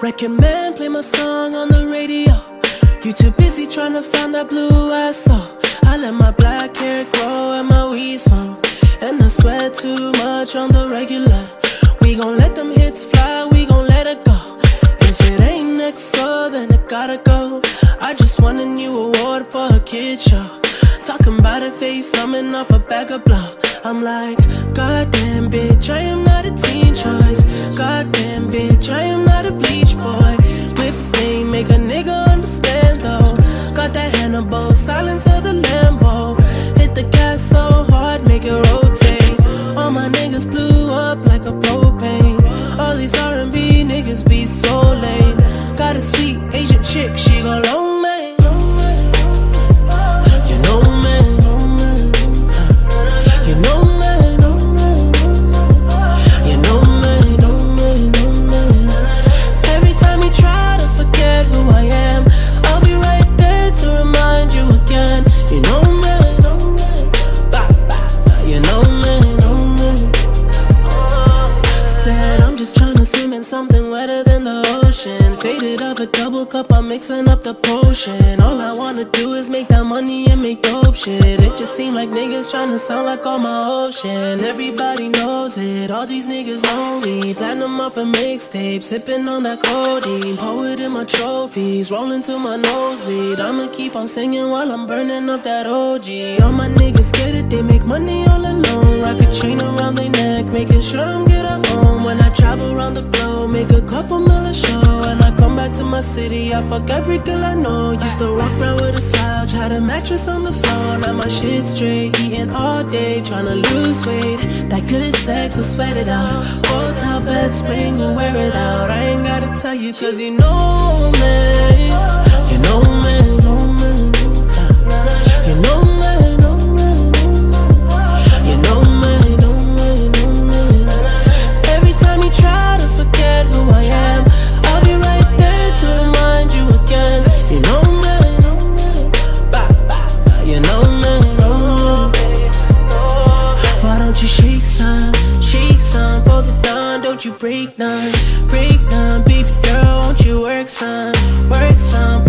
Record man, play my song on the radio. You too busy trying to find that blue I saw. I let my black hair grow and my weed smoke. And I sweat too much on the regular. We gon' let them hits fly, we gon' let it go. If it ain't next, so then it gotta go. I just won a new award for a kid show. Talking about a face, coming off a bag of blow. I'm like, goddamn bitch, I am not a teen choice. Goddamn bitch, I am chick, up a double cup, I'm mixing up the potion. All I wanna do is make that money and make dope shit. It just seem like niggas tryna sound like all my ocean. Everybody knows it, all these niggas me. Platinum off a mixtape, sipping on that codeine. Poet in my trophies, rolling to my nosebleed. I'ma keep on singing while I'm burning up that OG. All my niggas get it, they make money all alone. Rock a chain around their neck, making sure I'm back to my city, I fuck every girl I know. Used to walk around with a slouch, had a mattress on the floor. Now my shit straight, eating all day, trying to lose weight. That good sex will sweat it out. Hotel bed springs will wear it out. I ain't gotta tell you, cause you know me. Dawn? Don't you break none, break none, baby girl? Won't you work some, work some